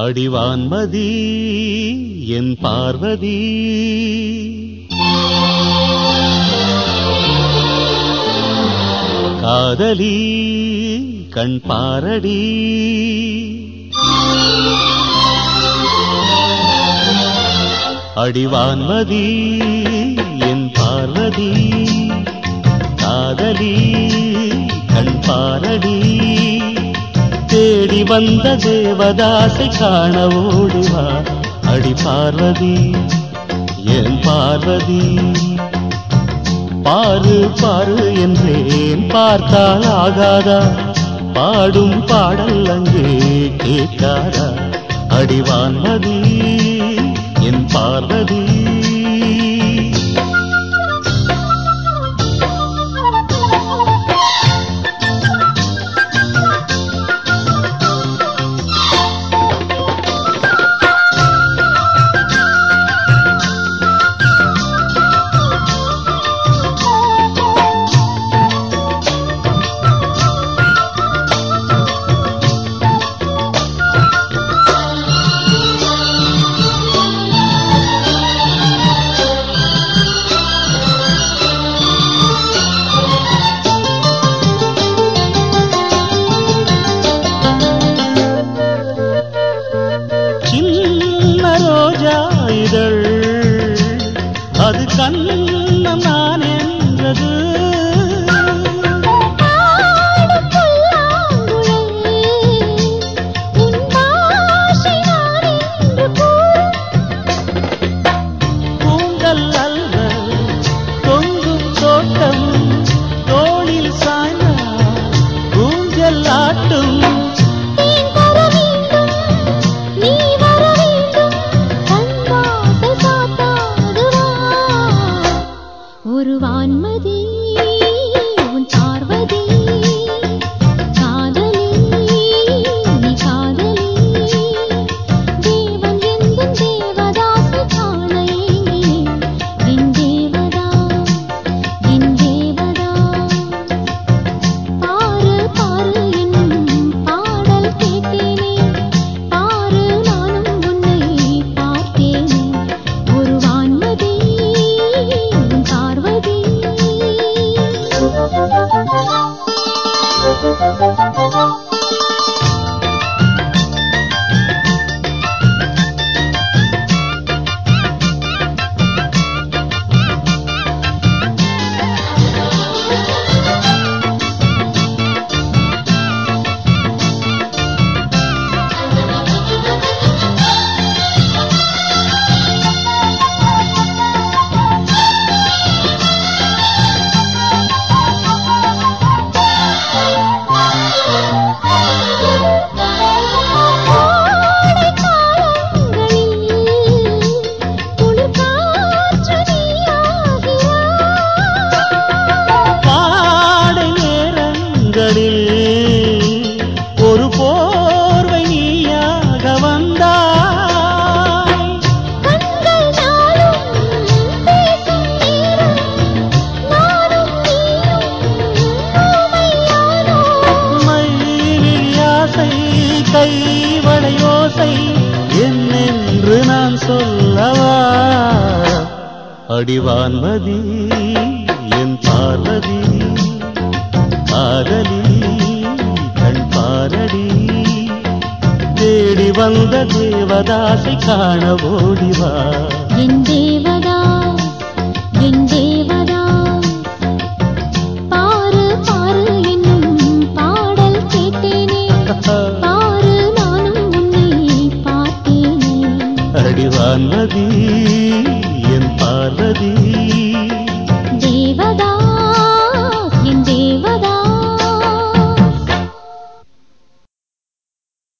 அடிவான்மதி என் பார்வதி. காதலி கண் பாரடி. அடிவான்மதி என் பார்வதி. காதலி கண் பாரடி. ஓடி வந்த தேவதாசை காண ஓடிவா அடி பார்வதி என் பார்வதி. பாரு பாரு என்றேன் பார்த்தால் ஆகாதா? பாடும் பாடல் அங்கே கேட்காதா? அடிவான்மதி என் பார்வதி. கண்ண ஒரு வான்மதி Thank you. ஓசை என்னென்று நான் சொல்லவா? அடிவான்மதி என் பார்வதி காதலி கண் பாரடி தேடி வந்த தேவதாசை காண ஓடிவா? என் தேவதா என் பார்த்தேனே அடிவான்மதி என் பார்வதி.